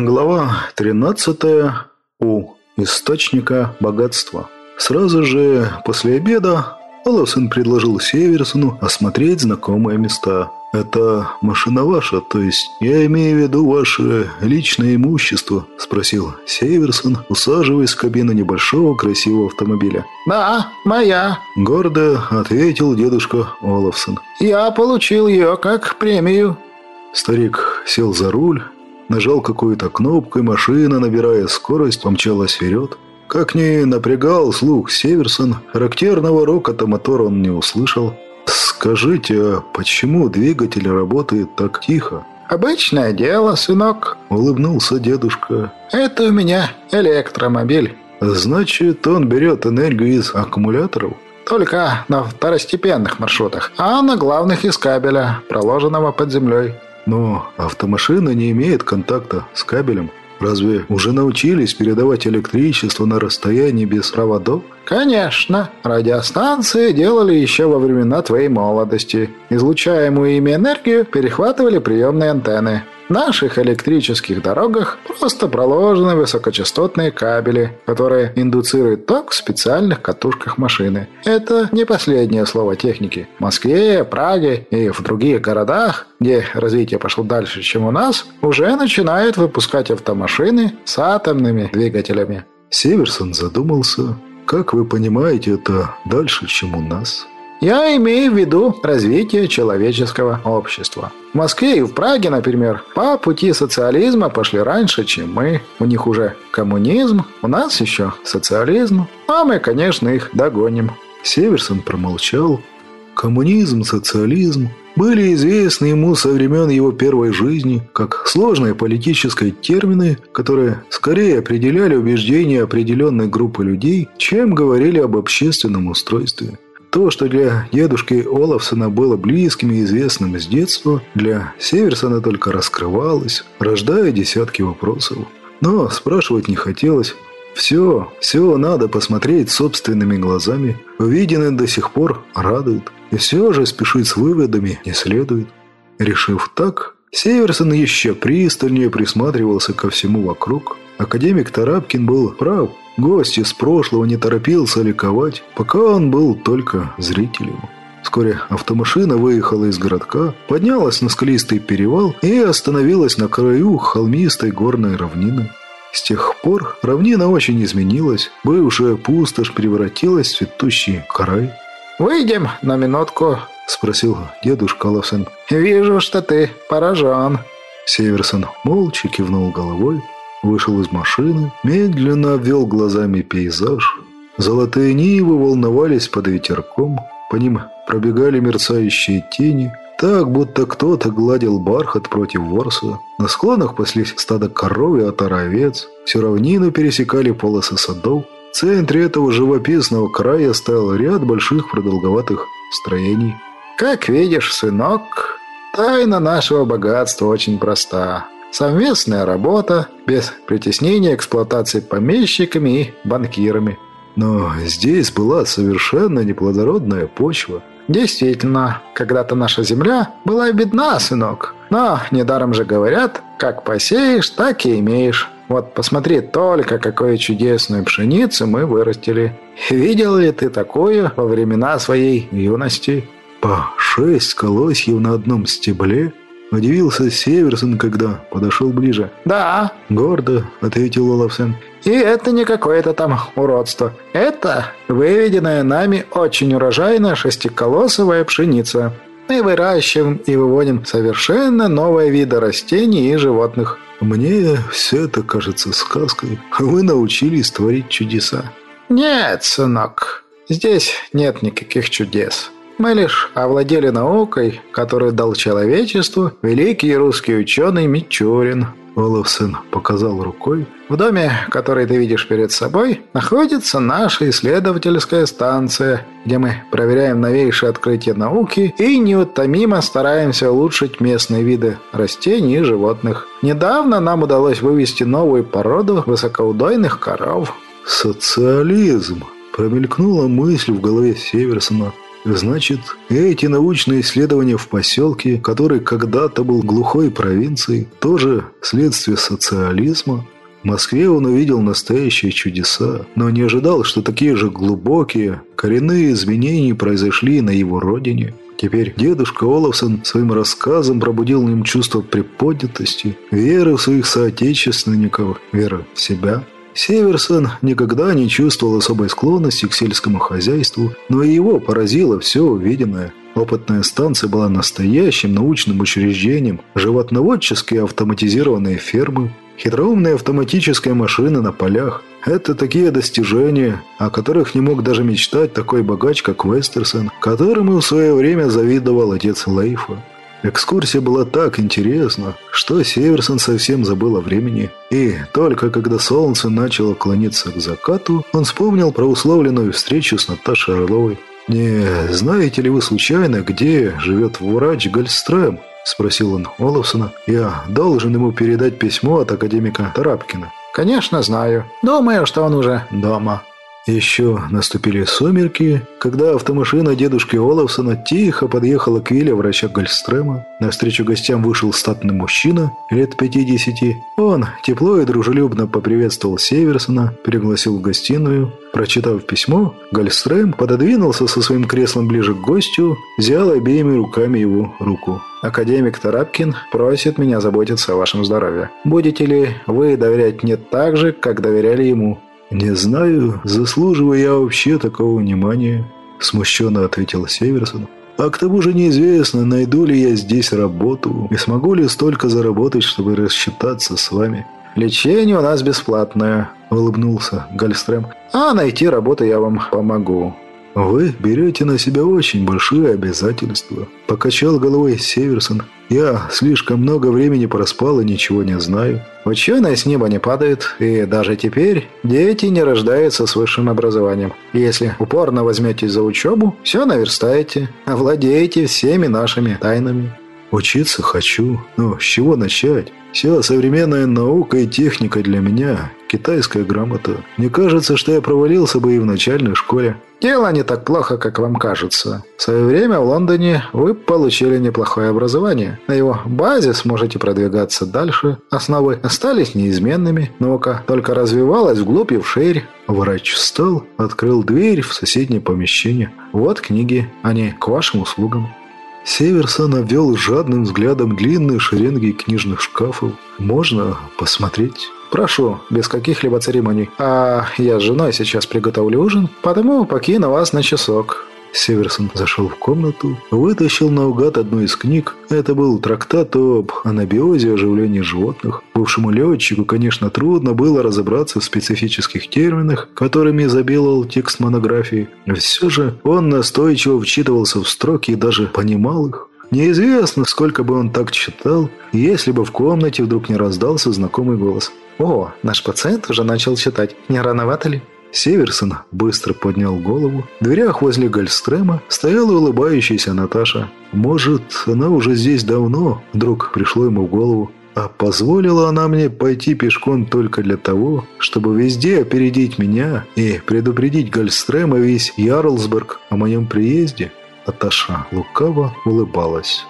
Глава 13. У источника богатства. Сразу же после обеда Олафсон предложил Северсону осмотреть знакомые места. «Это машина ваша, то есть я имею в виду ваше личное имущество?» – спросил Северсон, усаживаясь в кабину небольшого красивого автомобиля. «Да, моя», – гордо ответил дедушка Олафсон. «Я получил ее как премию». Старик сел за руль, нажал какую-то кнопку, и машина, набирая скорость, помчалась вперед. Как ни напрягал слух Северсон, характерного рокота мотора он не услышал. «Скажите, а почему двигатель работает так тихо?» «Обычное дело, сынок», — улыбнулся дедушка. «Это у меня электромобиль». «Значит, он берет энергию из аккумуляторов?» «Только на второстепенных маршрутах, а на главных из кабеля, проложенного под землей». «Но автомашина не имеет контакта с кабелем. Разве уже научились передавать электричество на расстоянии без проводов? Конечно. Радиостанции делали еще во времена твоей молодости. Излучаемую ими энергию перехватывали приемные антенны. Наших электрических дорогах просто проложены высокочастотные кабели, которые индуцируют ток в специальных катушках машины. Это не последнее слово техники. В Москве, Праге и в других городах, где развитие пошло дальше, чем у нас, уже начинают выпускать автомашины с атомными двигателями. Северсон задумался. Как вы понимаете, это дальше, чем у нас? Я имею в виду развитие человеческого общества. В Москве и в Праге, например, по пути социализма пошли раньше, чем мы. У них уже коммунизм, у нас еще социализм, а мы, конечно, их догоним. Северсон промолчал. Коммунизм, социализм были известны ему со времен его первой жизни как сложные политические термины, которые скорее определяли убеждения определенной группы людей, чем говорили об общественном устройстве. То, что для дедушки Олафсона было близким и известным с детства, для Северсона только раскрывалось, рождая десятки вопросов. Но спрашивать не хотелось. Все, все надо посмотреть собственными глазами. Увиденное до сих пор радует. И все же спешить с выводами не следует. Решив так, Северсон еще пристальнее присматривался ко всему вокруг. Академик Тарапкин был прав. Гость из прошлого не торопился ликовать, пока он был только зрителем. Вскоре автомашина выехала из городка, поднялась на скалистый перевал и остановилась на краю холмистой горной равнины. С тех пор равнина очень изменилась, бывшая пустошь превратилась в цветущий край. «Выйдем на минутку», — спросил дедушка Лавсон. «Вижу, что ты поражен». Северсон молча кивнул головой, Вышел из машины, медленно обвел глазами пейзаж. Золотые нивы волновались под ветерком, по ним пробегали мерцающие тени, так, будто кто-то гладил бархат против ворса. На склонах паслись стадо коров и оторовец, всю равнину пересекали полосы садов. В центре этого живописного края стоял ряд больших продолговатых строений. «Как видишь, сынок, тайна нашего богатства очень проста», Совместная работа, без притеснения эксплуатации помещиками и банкирами. Но здесь была совершенно неплодородная почва. Действительно, когда-то наша земля была бедна, сынок. Но недаром же говорят, как посеешь, так и имеешь. Вот посмотри только, какую чудесную пшеницу мы вырастили. Видел ли ты такое во времена своей юности? По шесть колосьев на одном стебле – Удивился Северсон, когда подошел ближе. «Да». «Гордо», — ответил Олафсен. «И это не какое-то там уродство. Это выведенная нами очень урожайная шестиколосовая пшеница. Мы выращиваем и выводим совершенно новые виды растений и животных». «Мне все это кажется сказкой. Вы научились творить чудеса». «Нет, сынок, здесь нет никаких чудес». Мы лишь овладели наукой, которую дал человечеству великий русский ученый Мичурин. Олафсен показал рукой. В доме, который ты видишь перед собой, находится наша исследовательская станция, где мы проверяем новейшие открытия науки и неутомимо стараемся улучшить местные виды растений и животных. Недавно нам удалось вывести новую породу высокоудойных коров. «Социализм!» Промелькнула мысль в голове Северсона. Значит, эти научные исследования в поселке, который когда-то был глухой провинцией, тоже следствие социализма? В Москве он увидел настоящие чудеса, но не ожидал, что такие же глубокие, коренные изменения произошли на его родине. Теперь дедушка Олафсон своим рассказом пробудил в нем чувство приподнятости, веры в своих соотечественников, веры в себя – Северсон никогда не чувствовал особой склонности к сельскому хозяйству, но и его поразило все увиденное. Опытная станция была настоящим научным учреждением, животноводческие автоматизированные фермы, хитроумные автоматические машины на полях. Это такие достижения, о которых не мог даже мечтать такой богач, как Вестерсон, которому в свое время завидовал отец Лейфа. Экскурсия была так интересна, что Северсон совсем забыл о времени. И только когда солнце начало клониться к закату, он вспомнил про условленную встречу с Наташей Орловой. «Не знаете ли вы случайно, где живет врач Гольстрем?» – спросил он Олафсона. «Я должен ему передать письмо от академика Тарапкина». «Конечно знаю. Думаю, что он уже дома». Еще наступили сумерки, когда автомашина дедушки Олафсона тихо подъехала к вилле врача Гольстрема. Навстречу гостям вышел статный мужчина лет 50. Он тепло и дружелюбно поприветствовал Северсона, пригласил в гостиную. Прочитав письмо, Гольстрем пододвинулся со своим креслом ближе к гостю, взял обеими руками его руку. «Академик Тарапкин просит меня заботиться о вашем здоровье. Будете ли вы доверять мне так же, как доверяли ему?» «Не знаю, заслуживаю я вообще такого внимания», – смущенно ответил Северсон. «А к тому же неизвестно, найду ли я здесь работу и смогу ли столько заработать, чтобы рассчитаться с вами». «Лечение у нас бесплатное», – улыбнулся Гальстрем. «А найти работу я вам помогу». «Вы берете на себя очень большие обязательства», – покачал головой Северсон. «Я слишком много времени проспал и ничего не знаю». Ученые с неба не падают, и даже теперь дети не рождаются с высшим образованием. Если упорно возьметесь за учебу, все наверстаете, овладеете всеми нашими тайнами. Учиться хочу, но с чего начать? Вся современная наука и техника для меня – китайская грамота. Мне кажется, что я провалился бы и в начальной школе. Дело не так плохо, как вам кажется. В свое время в Лондоне вы получили неплохое образование. На его базе сможете продвигаться дальше. Основы остались неизменными. Наука только развивалась вглубь и вширь. Врач встал, открыл дверь в соседнее помещение. Вот книги, они к вашим услугам. Северсон обвел жадным взглядом длинные шеренги книжных шкафов. «Можно посмотреть?» «Прошу, без каких-либо церемоний. А я с женой сейчас приготовлю ужин, потому покину вас на часок. Северсон зашел в комнату, вытащил наугад одну из книг. Это был трактат об анабиозе оживлении животных. Бывшему летчику, конечно, трудно было разобраться в специфических терминах, которыми изобиловал текст монографии. Все же он настойчиво вчитывался в строки и даже понимал их. Неизвестно, сколько бы он так читал, если бы в комнате вдруг не раздался знакомый голос. «О, наш пациент уже начал читать. Не рановато ли?» Северсон быстро поднял голову. В дверях возле Гольстрема стояла улыбающаяся Наташа. Может, она уже здесь давно, вдруг пришло ему в голову. А позволила она мне пойти пешком только для того, чтобы везде опередить меня и предупредить Гольстрема весь Ярлсберг о моем приезде? Наташа лукаво улыбалась.